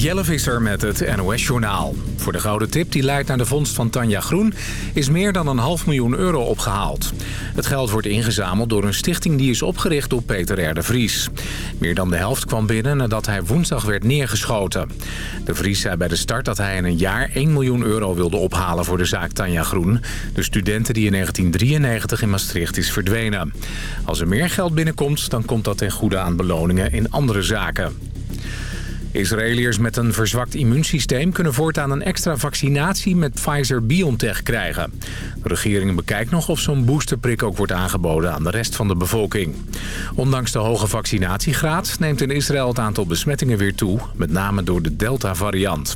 Jelle Visser met het NOS-journaal. Voor de gouden tip die leidt naar de vondst van Tanja Groen... is meer dan een half miljoen euro opgehaald. Het geld wordt ingezameld door een stichting die is opgericht door Peter R. de Vries. Meer dan de helft kwam binnen nadat hij woensdag werd neergeschoten. De Vries zei bij de start dat hij in een jaar 1 miljoen euro wilde ophalen... voor de zaak Tanja Groen, de studenten die in 1993 in Maastricht is verdwenen. Als er meer geld binnenkomt, dan komt dat ten goede aan beloningen in andere zaken. Israëliërs met een verzwakt immuunsysteem kunnen voortaan een extra vaccinatie met Pfizer-BioNTech krijgen. De regering bekijkt nog of zo'n boosterprik ook wordt aangeboden aan de rest van de bevolking. Ondanks de hoge vaccinatiegraad neemt in Israël het aantal besmettingen weer toe, met name door de Delta-variant.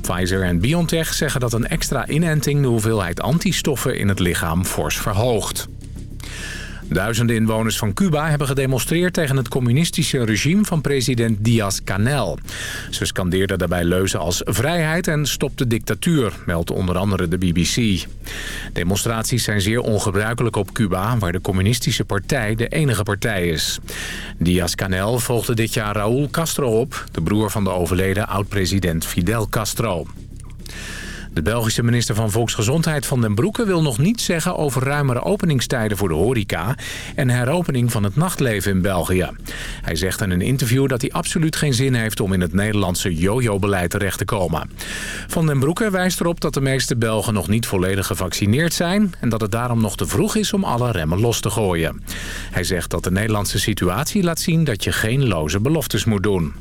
Pfizer en BioNTech zeggen dat een extra inenting de hoeveelheid antistoffen in het lichaam fors verhoogt. Duizenden inwoners van Cuba hebben gedemonstreerd tegen het communistische regime van president Díaz-Canel. Ze scandeerden daarbij leuzen als vrijheid en stop de dictatuur, meldt onder andere de BBC. Demonstraties zijn zeer ongebruikelijk op Cuba, waar de communistische partij de enige partij is. Díaz-Canel volgde dit jaar Raúl Castro op, de broer van de overleden oud-president Fidel Castro. De Belgische minister van Volksgezondheid Van den Broeke wil nog niets zeggen over ruimere openingstijden voor de horeca en heropening van het nachtleven in België. Hij zegt in een interview dat hij absoluut geen zin heeft om in het Nederlandse yo-yo-beleid terecht te komen. Van den Broeke wijst erop dat de meeste Belgen nog niet volledig gevaccineerd zijn en dat het daarom nog te vroeg is om alle remmen los te gooien. Hij zegt dat de Nederlandse situatie laat zien dat je geen loze beloftes moet doen.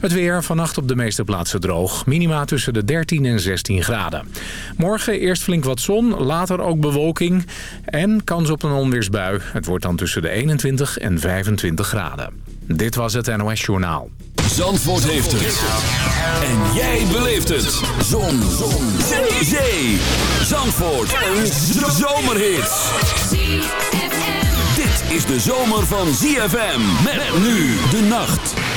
Het weer vannacht op de meeste plaatsen droog. Minima tussen de 13 en 16 graden. Morgen eerst flink wat zon, later ook bewolking en kans op een onweersbui. Het wordt dan tussen de 21 en 25 graden. Dit was het NOS Journaal. Zandvoort heeft het. En jij beleeft het. Zon. zon. Zee. Zee. Zandvoort. Een zomerhit. Dit is de zomer van ZFM. Met nu de nacht.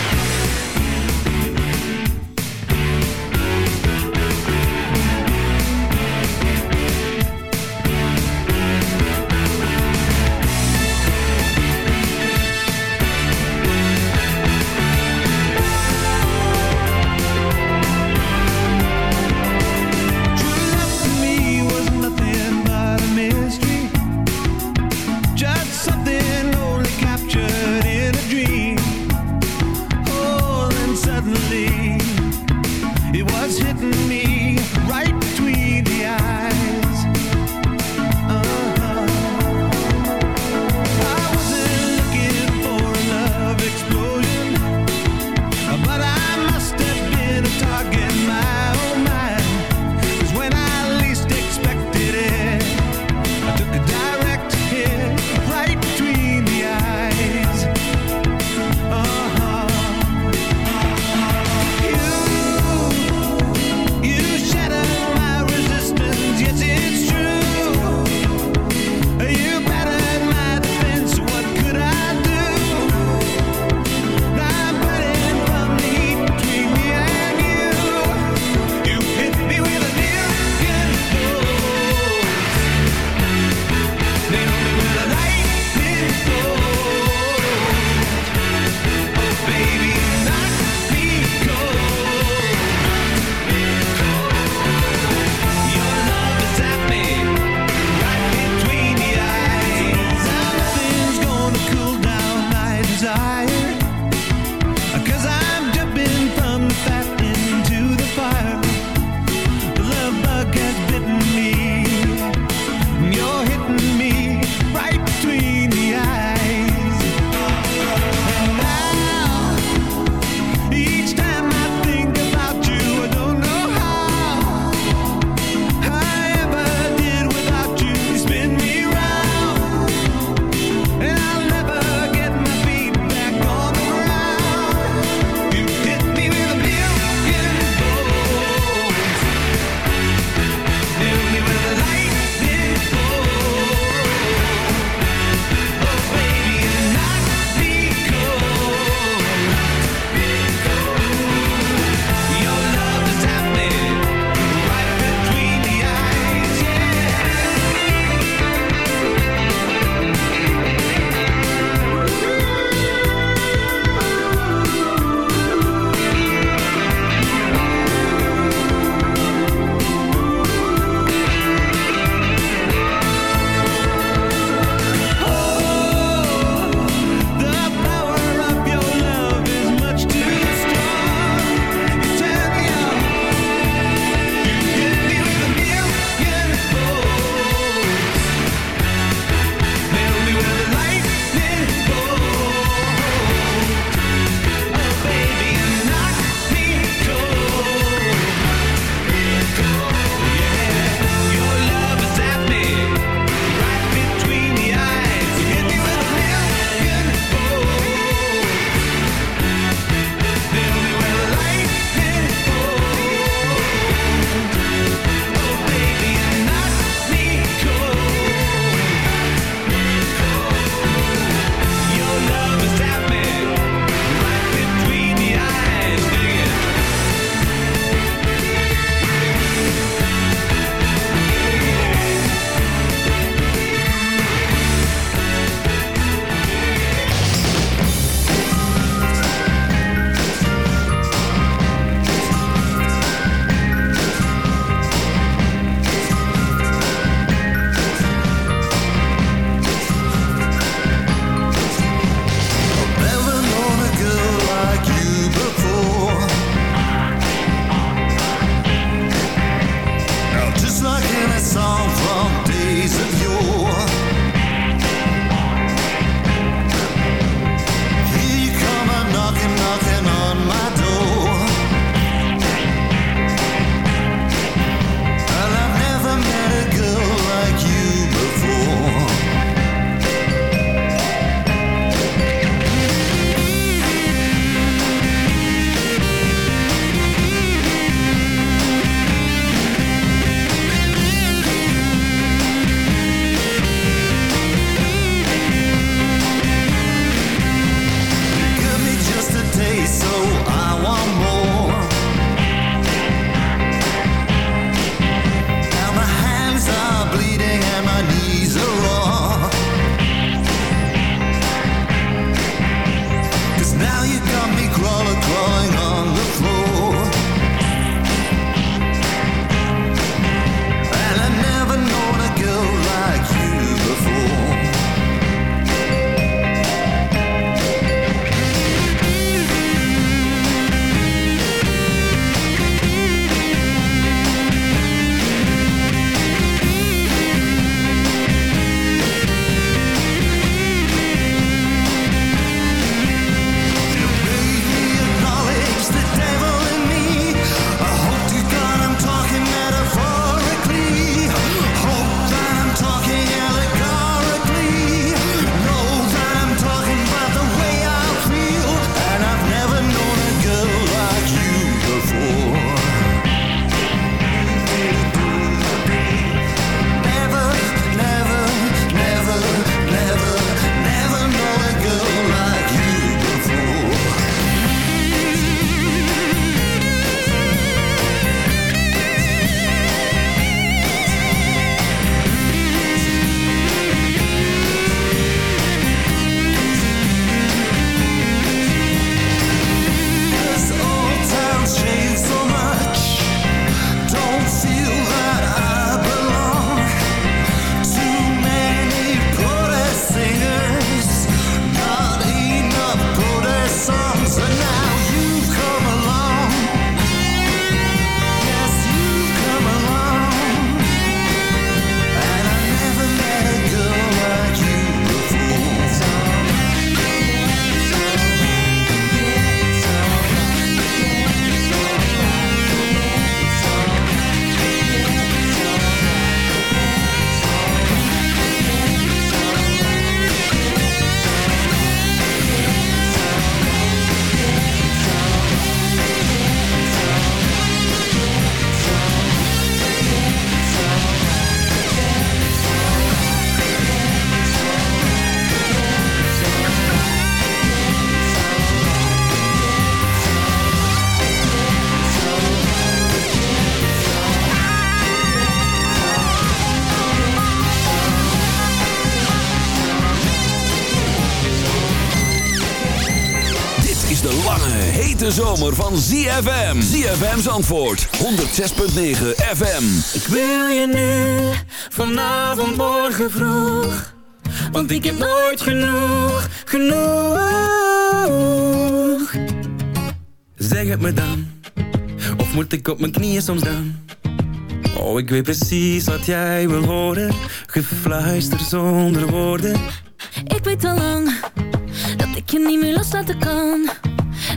Hete zomer van ZFM. ZFM's antwoord 106.9 FM. Ik wil je nu, vanavond, morgen vroeg. Want ik heb nooit genoeg, genoeg. Zeg het me dan, of moet ik op mijn knieën soms dan? Oh, ik weet precies wat jij wil horen. Gefluister zonder woorden. Ik weet al lang dat ik je niet meer loslaten kan.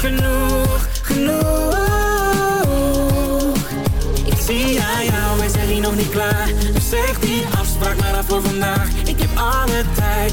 Genoeg, genoeg. Ik zie aan jou, we zijn hier nog niet klaar. Dus zeg die afspraak maar af voor vandaag. Ik heb alle tijd,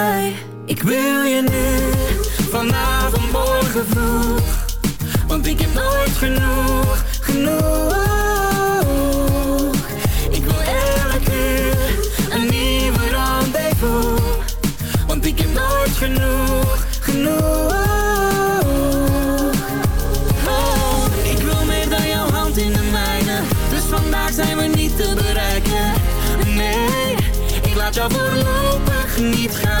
Wil je nu, vanavond, morgen vroeg. Want ik heb nooit genoeg, genoeg. Ik wil elke uur een nieuwe rendezvous. Want ik heb nooit genoeg, genoeg. Oh, ik wil meer dan jouw hand in de mijne. Dus vandaag zijn we niet te bereiken. Nee, ik laat jou voorlopig niet gaan.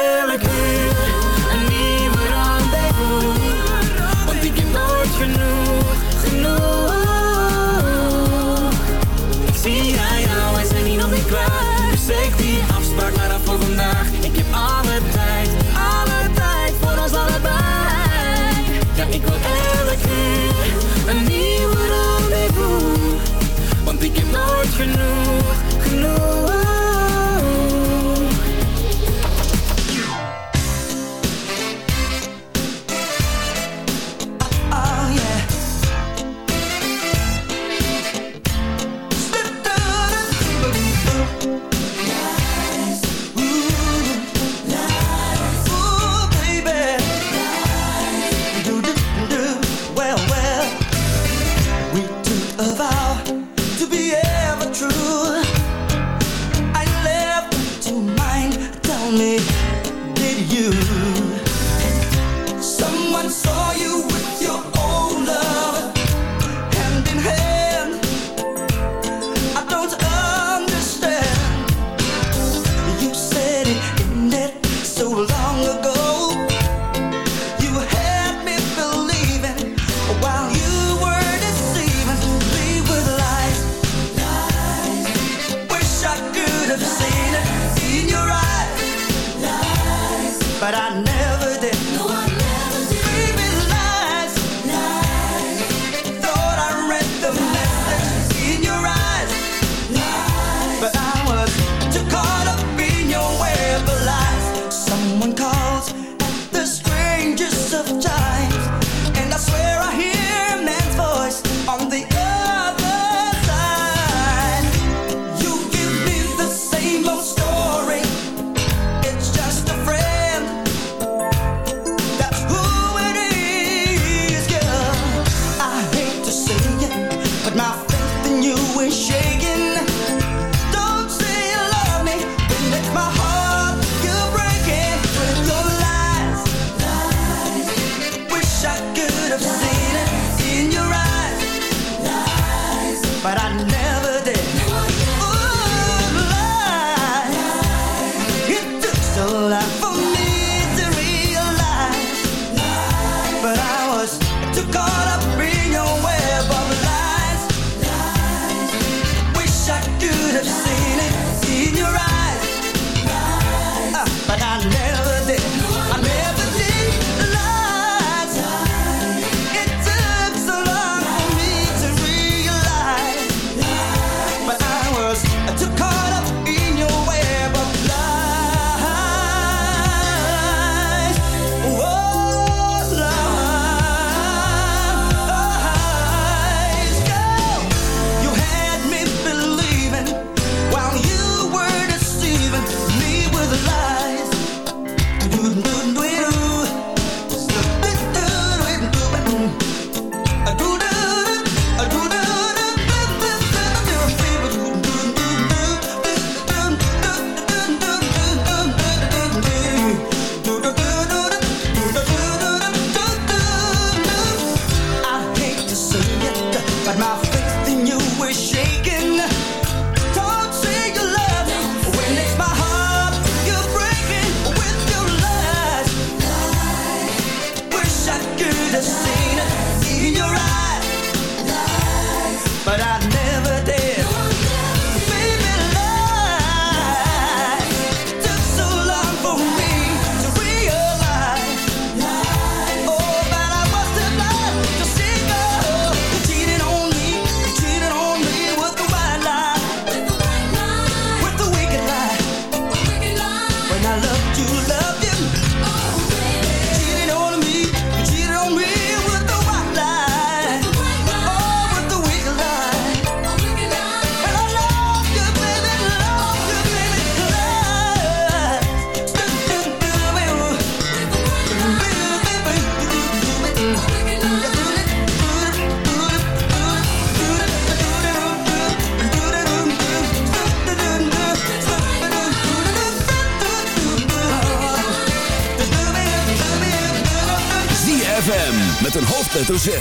you wish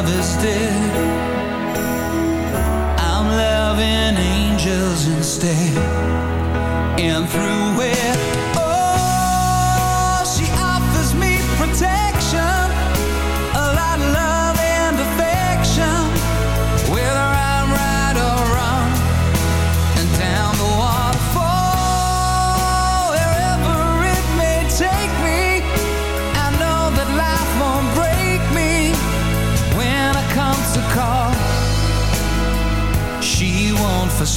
harvested. I'm loving angels instead. And through it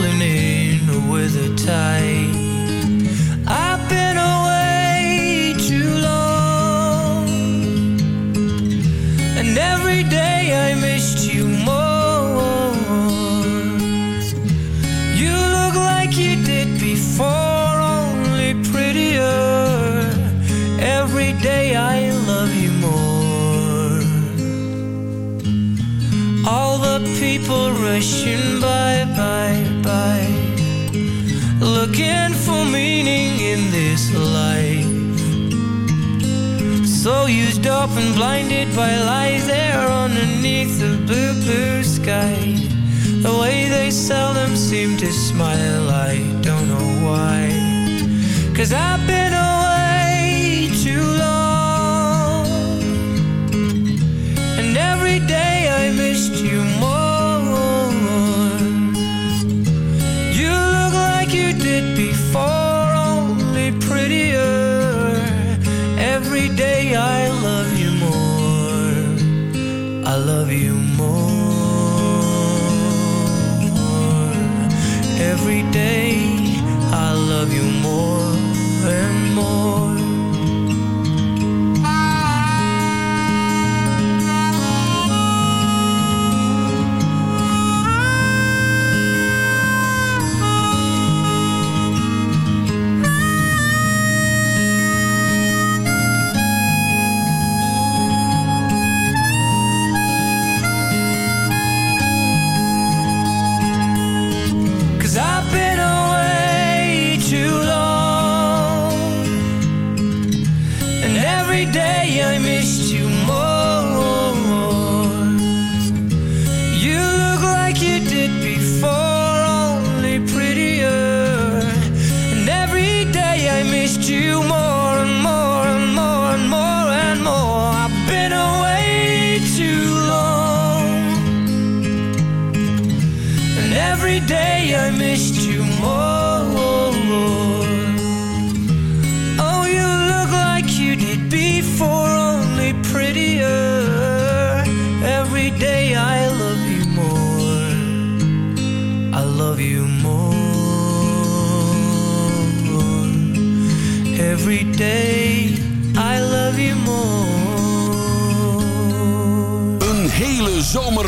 rolling in with a tide. I've been away too long, and every day I missed you more. You look like you did before, only prettier. Every day I love you more. All the people rushing by, by. so used up and blinded by lies there underneath the blue, blue sky. The way they seldom seem to smile, I don't know why. Cause I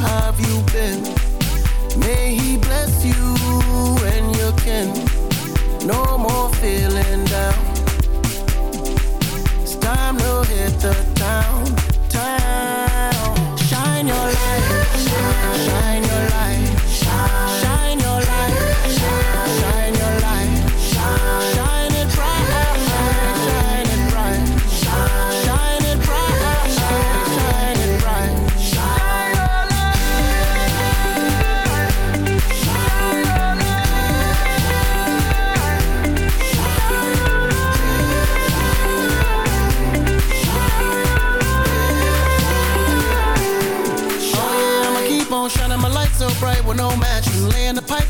Have you been? May he bless you and your kin. No more feeling down.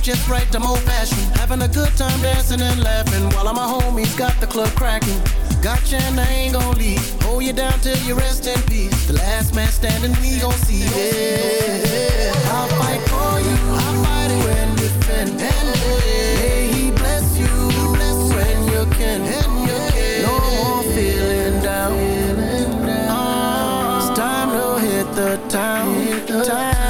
Just right, I'm old fashioned. Having a good time dancing and laughing while all my homies got the club cracking. Gotcha and I ain't gon' leave. Hold you down till you rest in peace. The last man standing, we gon' see. Yeah, I'll fight for you. I'll fight it when you. And may he bless you, bless when you can. Can. No more feeling down. It's time to hit the town. town.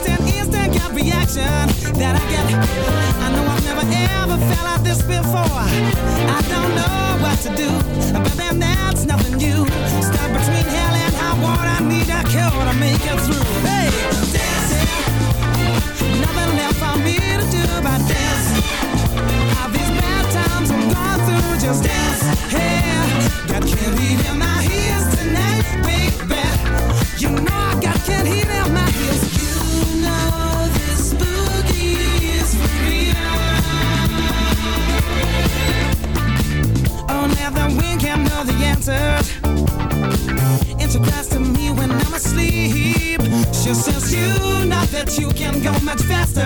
reaction that I get. I know I've never ever felt like this before. I don't know what to do, but then that's nothing new. Stuck between hell and high water, I need a cure to make it through. Hey, dancing. Nothing left for me to do but dance. All these bad times I'm going through, just dance. Hey, got candy in my ears tonight, baby. You know I got candy in my ears. You know know the answers. It's to me when I'm asleep. She says you know that you can go much faster.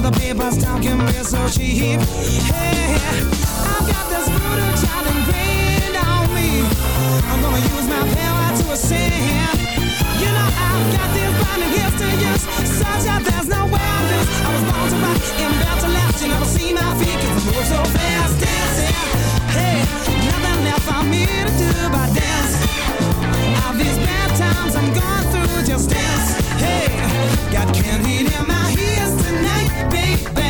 The papers talking real so cheap. Hey, I've got this voodoo child ingrained on me. I'm gonna use my power to ascend. You know I've got to use, there's no way I was born to rock built to last. You never see my feet 'cause I move so fast, dancing. Hey, nothing left for me to do but dance. All these bad times I'm going through, just dance. Hey, got candy in my ears tonight, baby.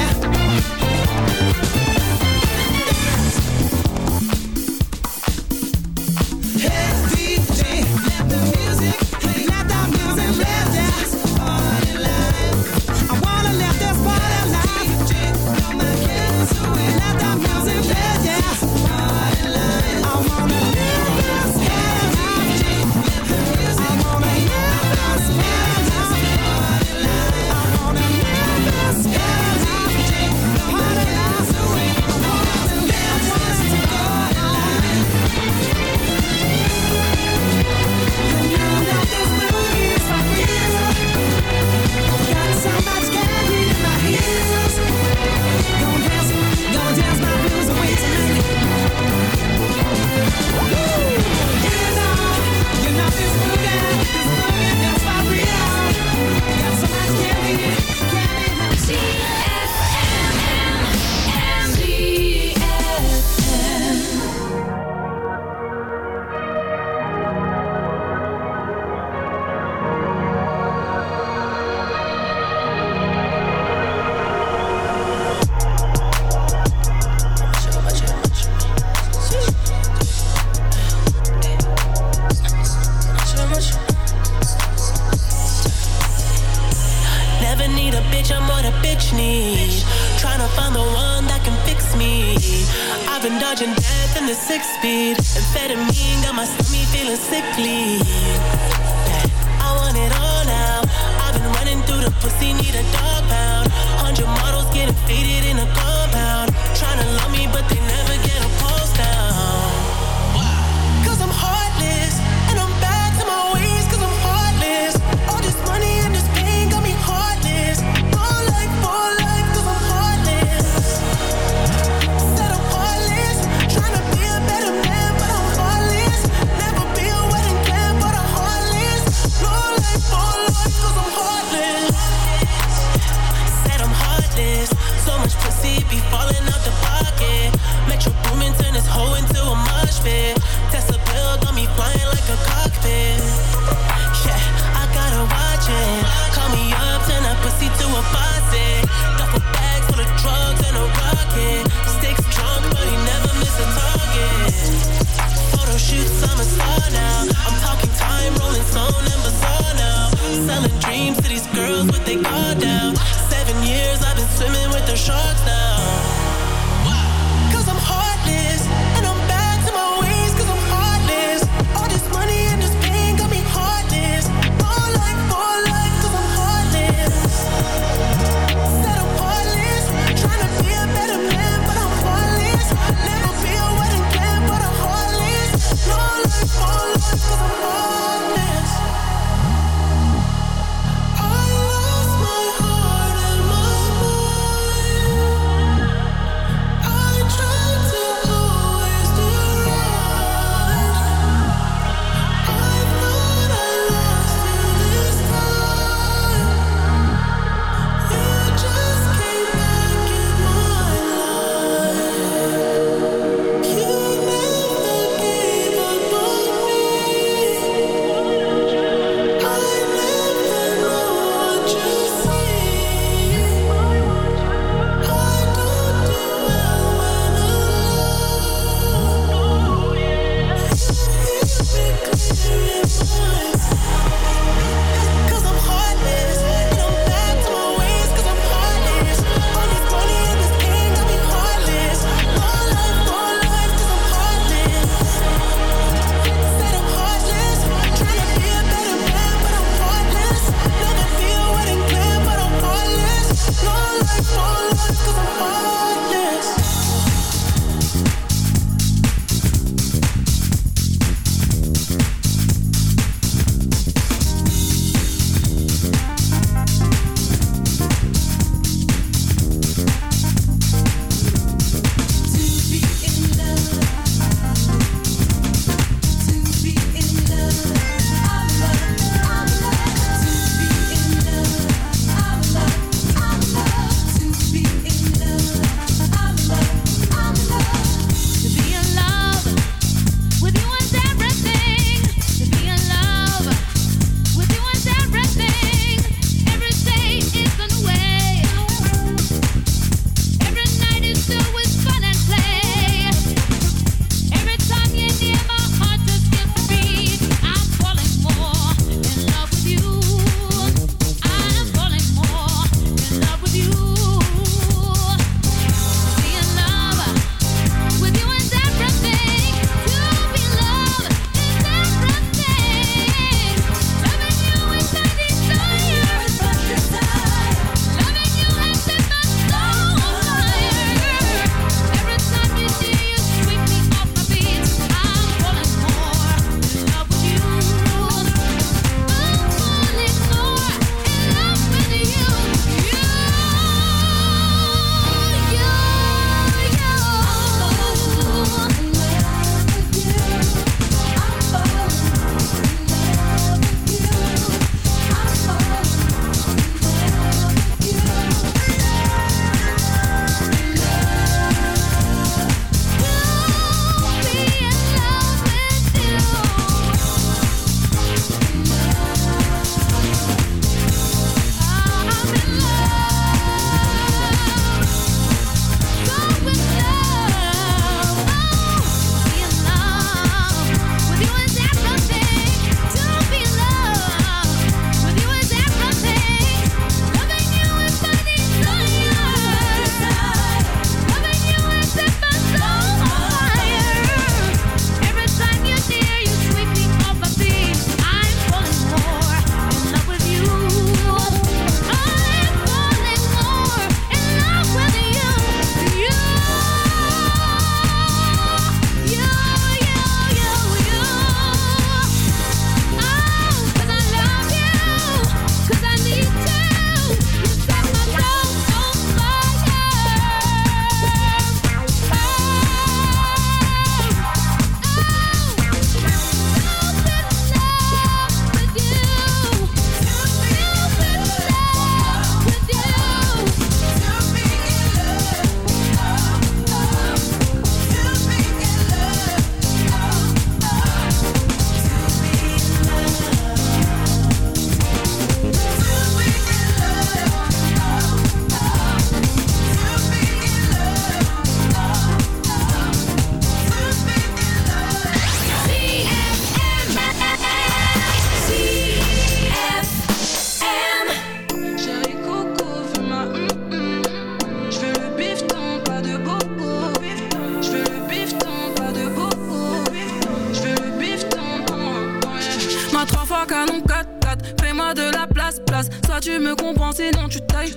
Tu me comprends, sinon tu tailles.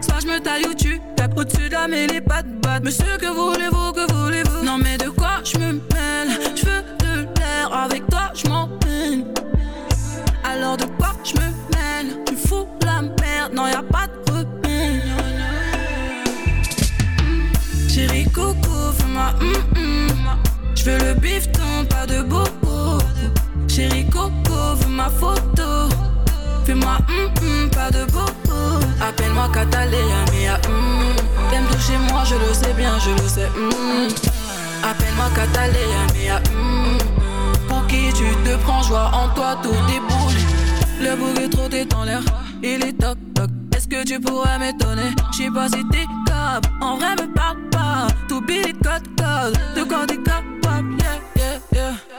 Soit je me taille ou tu tapes au-dessus de la mêlée, pas de batte. Monsieur, que voulez-vous, que voulez-vous? Non, mais de quoi je me mêle? Je veux de l'air, avec toi je m'en peine. Alors de quoi je me mêle? Tu fous la merde, non, y a pas de repère. Chérie Coco, fais-moi hum hum. Je veux le bifton, pas de bobo. Chérie Coco, veux ma photo. Fais-moi hum hum, pas de bobo. Appelle-moi Catalina, mia hum. T'aimes toucher moi, je le sais bien, je le sais. Appelle-moi Catalina, mia hum. Pour qui tu te prends, joie en toi, tout déboule. Le trop est dans l'air, il est toc toc. Est-ce que tu pourrais m'étonner? J'sais pas si t'es cop, en vrai me parle pas. Tout billet code code, de quoi t'es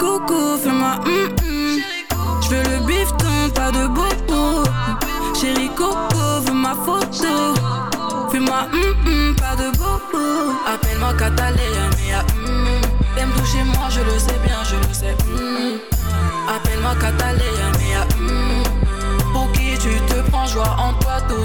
Coco, fais-moi hum hum. Je veux le bifton, pas de bobo. Chérie Coco, veux ma photo. Fais-moi hum hum, pas de bobo. Appelle-moi Catalina, mia hum. T'aimes toucher moi, je le sais bien, je le sais. Appelle-moi Catalina, mia hum. Pour qui tu te prends, joie en toi, tout